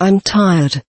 I'm tired.